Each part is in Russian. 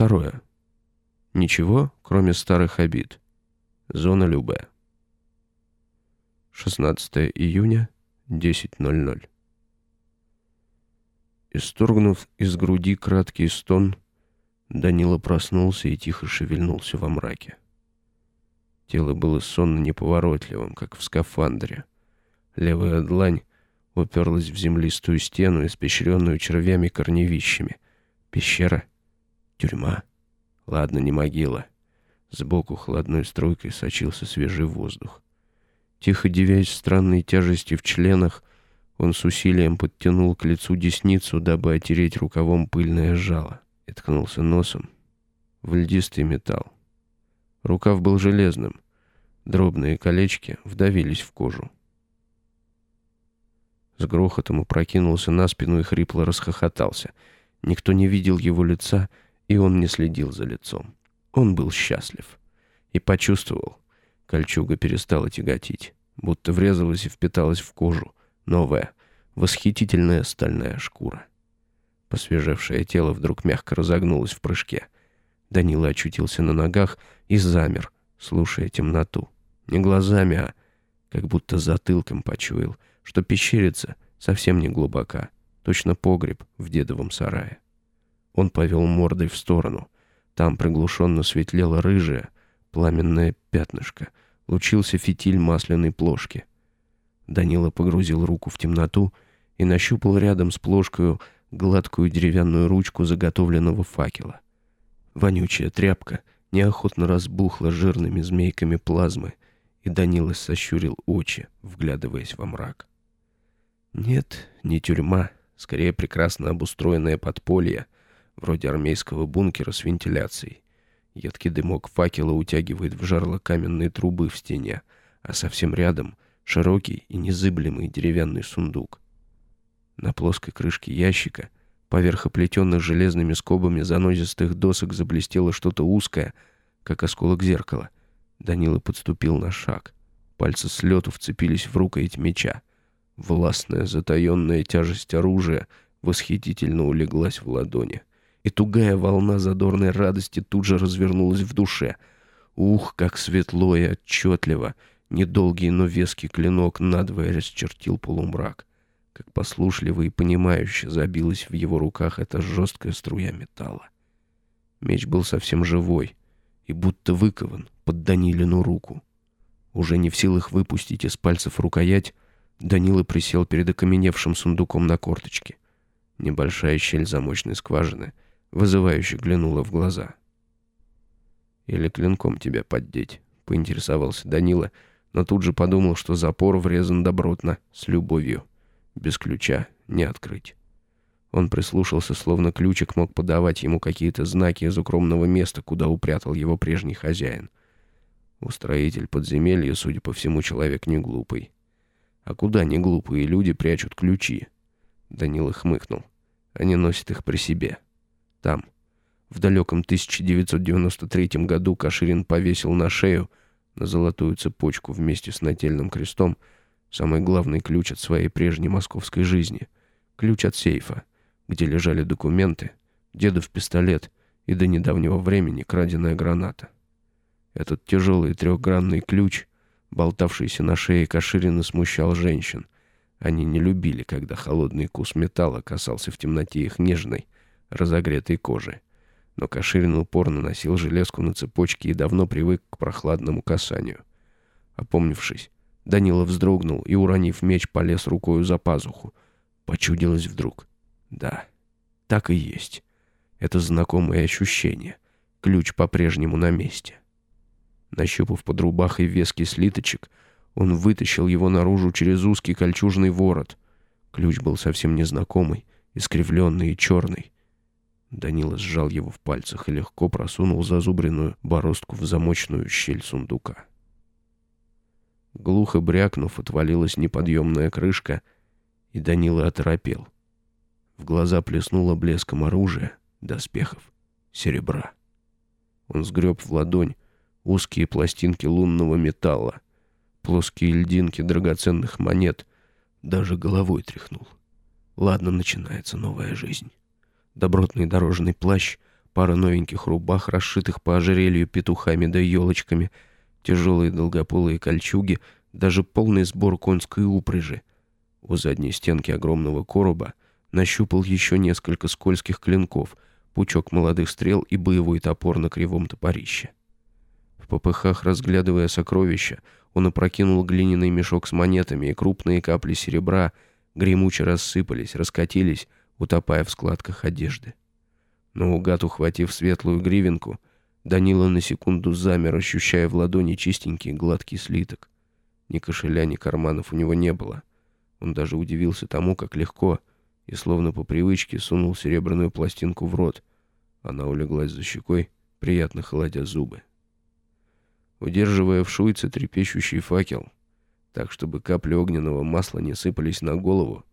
Второе. Ничего, кроме старых обид. Зона Любе. 16 июня, 10.00. Исторгнув из груди краткий стон, Данила проснулся и тихо шевельнулся во мраке. Тело было сонно-неповоротливым, как в скафандре. Левая длань уперлась в землистую стену, испещренную червями-корневищами. Пещера? Тюрьма? Ладно, не могила. Сбоку холодной струйкой сочился свежий воздух. Тихо девясь странной тяжести в членах, он с усилием подтянул к лицу десницу, дабы отереть рукавом пыльное жало, и ткнулся носом в льдистый металл. Рукав был железным, дробные колечки вдавились в кожу. С грохотом опрокинулся на спину и хрипло расхохотался. Никто не видел его лица, и он не следил за лицом. Он был счастлив. И почувствовал. Кольчуга перестала тяготить, будто врезалась и впиталась в кожу. Новая, восхитительная стальная шкура. Посвежевшее тело вдруг мягко разогнулось в прыжке. Данила очутился на ногах и замер, слушая темноту. Не глазами, а как будто затылком почуял, что пещерица совсем не глубока, точно погреб в дедовом сарае. Он повел мордой в сторону — там приглушенно светлело рыжее, пламенное пятнышко. Лучился фитиль масляной плошки. Данила погрузил руку в темноту и нащупал рядом с плошкой гладкую деревянную ручку заготовленного факела. Вонючая тряпка неохотно разбухла жирными змейками плазмы, и Данила сощурил очи, вглядываясь во мрак. Нет, не тюрьма, скорее прекрасно обустроенное подполье — вроде армейского бункера с вентиляцией. Едкий дымок факела утягивает в жарло каменные трубы в стене, а совсем рядом широкий и незыблемый деревянный сундук. На плоской крышке ящика, поверх оплетенных железными скобами занозистых досок, заблестело что-то узкое, как осколок зеркала. Данила подступил на шаг. Пальцы с лету вцепились в рукоять меча. Властная, затаенная тяжесть оружия восхитительно улеглась в ладони и тугая волна задорной радости тут же развернулась в душе. Ух, как светло и отчетливо! Недолгий, но веский клинок надвое расчертил полумрак. Как послушливо и понимающе забилась в его руках эта жесткая струя металла. Меч был совсем живой и будто выкован под Данилину руку. Уже не в силах выпустить из пальцев рукоять, Данила присел перед окаменевшим сундуком на корточке. Небольшая щель замочной скважины — вызывающе глянула в глаза. «Или клинком тебя поддеть?» — поинтересовался Данила, но тут же подумал, что запор врезан добротно, с любовью. Без ключа не открыть. Он прислушался, словно ключик мог подавать ему какие-то знаки из укромного места, куда упрятал его прежний хозяин. Устроитель подземелья, судя по всему, человек не глупый. А куда не глупые люди прячут ключи? Данила хмыкнул. Они носят их при себе. — там. В далеком 1993 году Каширин повесил на шею, на золотую цепочку вместе с нательным крестом, самый главный ключ от своей прежней московской жизни. Ключ от сейфа, где лежали документы, дедов пистолет и до недавнего времени краденая граната. Этот тяжелый трехгранный ключ, болтавшийся на шее Каширина, смущал женщин. Они не любили, когда холодный кус металла касался в темноте их нежной, разогретой кожи. Но Каширин упорно носил железку на цепочке и давно привык к прохладному касанию. Опомнившись, Данила вздрогнул и, уронив меч, полез рукою за пазуху. Почудилось вдруг. Да, так и есть. Это знакомое ощущение. Ключ по-прежнему на месте. Нащупав под рубахой веский слиточек, он вытащил его наружу через узкий кольчужный ворот. Ключ был совсем незнакомый, искривленный и черный. Данила сжал его в пальцах и легко просунул зазубренную бороздку в замочную щель сундука. Глухо брякнув, отвалилась неподъемная крышка, и Данила оторопел. В глаза плеснуло блеском оружия, доспехов, серебра. Он сгреб в ладонь узкие пластинки лунного металла, плоские льдинки драгоценных монет, даже головой тряхнул. Ладно, начинается новая жизнь добротный дорожный плащ, Пара новеньких рубах, расшитых по ожерелью петухами да елочками, тяжелые долгополые кольчуги, даже полный сбор конской упряжи. У задней стенки огромного короба нащупал еще несколько скользких клинков, пучок молодых стрел и боевой топор на кривом топорище. В попыхах, разглядывая сокровища, он опрокинул глиняный мешок с монетами, и крупные капли серебра гремуче рассыпались, раскатились, утопая в складках одежды. Наугад ухватив светлую гривенку, Данила на секунду замер, ощущая в ладони чистенький гладкий слиток. Ни кошеля, ни карманов у него не было. Он даже удивился тому, как легко, и словно по привычке сунул серебряную пластинку в рот. Она улеглась за щекой, приятно холодя зубы. Удерживая в шуйце трепещущий факел, так, чтобы капли огненного масла не сыпались на голову,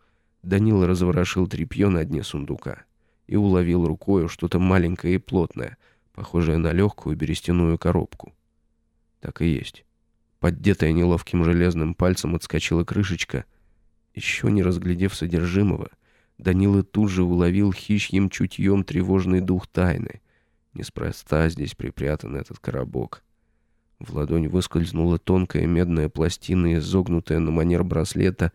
Данила разворошил тряпье на дне сундука и уловил рукою что-то маленькое и плотное, похожее на легкую берестяную коробку. Так и есть. Поддетая неловким железным пальцем отскочила крышечка. Еще не разглядев содержимого, Данила тут же уловил хищьим чутьем тревожный дух тайны. Неспроста здесь припрятан этот коробок. В ладонь выскользнула тонкая медная пластина, изогнутая на манер браслета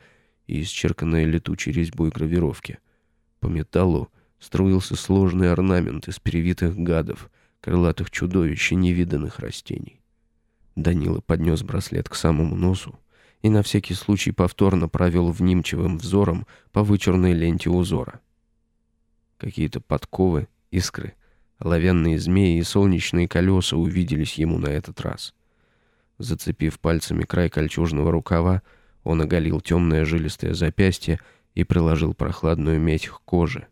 и исчерканная летучей резьбой гравировки. По металлу струился сложный орнамент из перевитых гадов, крылатых чудовищ и невиданных растений. Данила поднес браслет к самому носу и на всякий случай повторно провел внимчивым взором по вычурной ленте узора. Какие-то подковы, искры, оловянные змеи и солнечные колеса увиделись ему на этот раз. Зацепив пальцами край кольчужного рукава, он оголил темное жилистое запястье и приложил прохладную медь к коже,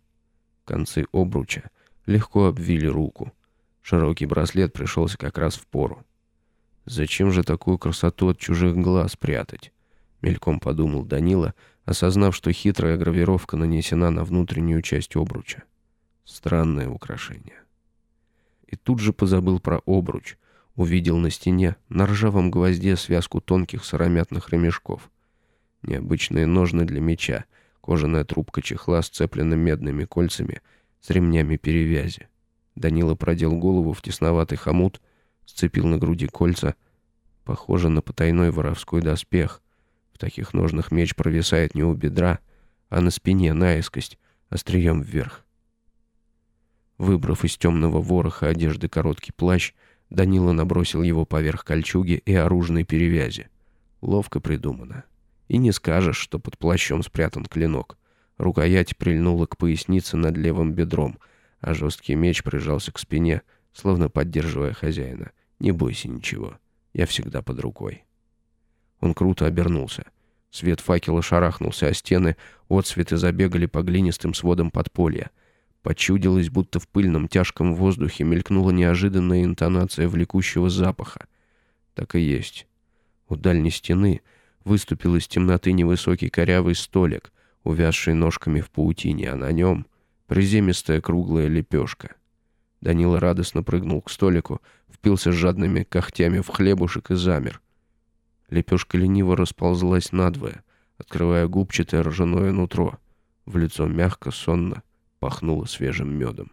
Концы обруча легко обвили руку. Широкий браслет пришелся как раз в пору. «Зачем же такую красоту от чужих глаз прятать?» Мельком подумал Данила, осознав, что хитрая гравировка нанесена на внутреннюю часть обруча. Странное украшение. И тут же позабыл про обруч. Увидел на стене, на ржавом гвозде, связку тонких сыромятных ремешков. Необычные ножны для меча — Кожаная трубка чехла сцеплена медными кольцами с ремнями перевязи. Данила продел голову в тесноватый хомут, сцепил на груди кольца. Похоже на потайной воровской доспех. В таких ножнах меч провисает не у бедра, а на спине наискость, острием вверх. Выбрав из темного вороха одежды короткий плащ, Данила набросил его поверх кольчуги и оружной перевязи. Ловко придумано. И не скажешь, что под плащом спрятан клинок. Рукоять прильнула к пояснице над левым бедром, а жесткий меч прижался к спине, словно поддерживая хозяина. «Не бойся ничего, я всегда под рукой». Он круто обернулся. Свет факела шарахнулся о стены, отсветы забегали по глинистым сводам подполья. Почудилось, будто в пыльном тяжком воздухе мелькнула неожиданная интонация влекущего запаха. Так и есть. У дальней стены — выступил из темноты невысокий корявый столик, увязший ножками в паутине, а на нем приземистая круглая лепешка. Данила радостно прыгнул к столику, впился жадными когтями в хлебушек и замер. Лепешка лениво расползлась надвое, открывая губчатое ржаное нутро. В лицо мягко, сонно пахнуло свежим медом.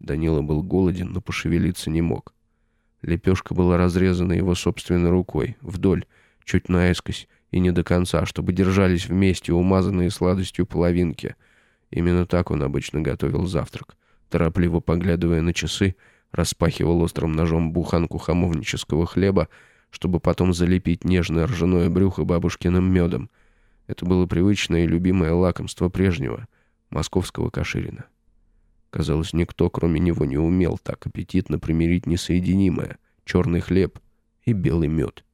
Данила был голоден, но пошевелиться не мог. Лепешка была разрезана его собственной рукой, вдоль, чуть наискось и не до конца, чтобы держались вместе умазанные сладостью половинки. Именно так он обычно готовил завтрак, торопливо поглядывая на часы, распахивал острым ножом буханку хамовнического хлеба, чтобы потом залепить нежное ржаное брюхо бабушкиным медом. Это было привычное и любимое лакомство прежнего, московского каширина. Казалось, никто, кроме него, не умел так аппетитно примирить несоединимое — черный хлеб и белый мед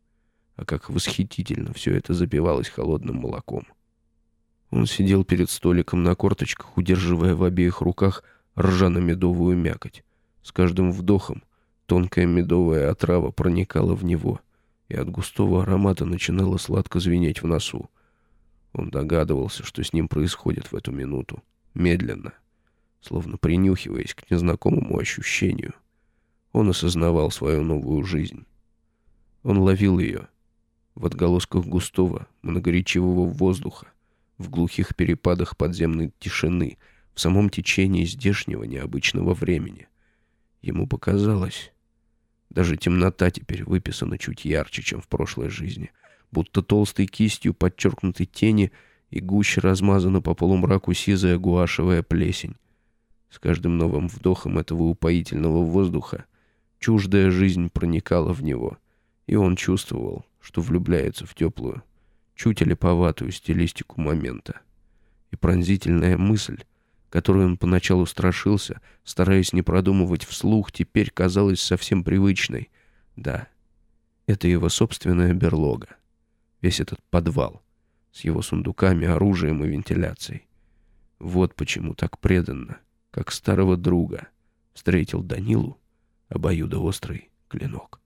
а как восхитительно все это запивалось холодным молоком. Он сидел перед столиком на корточках, удерживая в обеих руках ржано-медовую мякоть. С каждым вдохом тонкая медовая отрава проникала в него, и от густого аромата начинала сладко звенеть в носу. Он догадывался, что с ним происходит в эту минуту, медленно, словно принюхиваясь к незнакомому ощущению. Он осознавал свою новую жизнь. Он ловил ее — в отголосках густого, многоречивого воздуха, в глухих перепадах подземной тишины, в самом течении здешнего необычного времени. Ему показалось. Даже темнота теперь выписана чуть ярче, чем в прошлой жизни. Будто толстой кистью подчеркнуты тени, и гуще размазана по полумраку сизая гуашевая плесень. С каждым новым вдохом этого упоительного воздуха чуждая жизнь проникала в него, и он чувствовал, что влюбляется в теплую, чуть олиповатую стилистику момента. И пронзительная мысль, которую он поначалу страшился, стараясь не продумывать вслух, теперь казалась совсем привычной. Да, это его собственная берлога. Весь этот подвал с его сундуками, оружием и вентиляцией. Вот почему так преданно, как старого друга, встретил Данилу обоюдоострый клинок.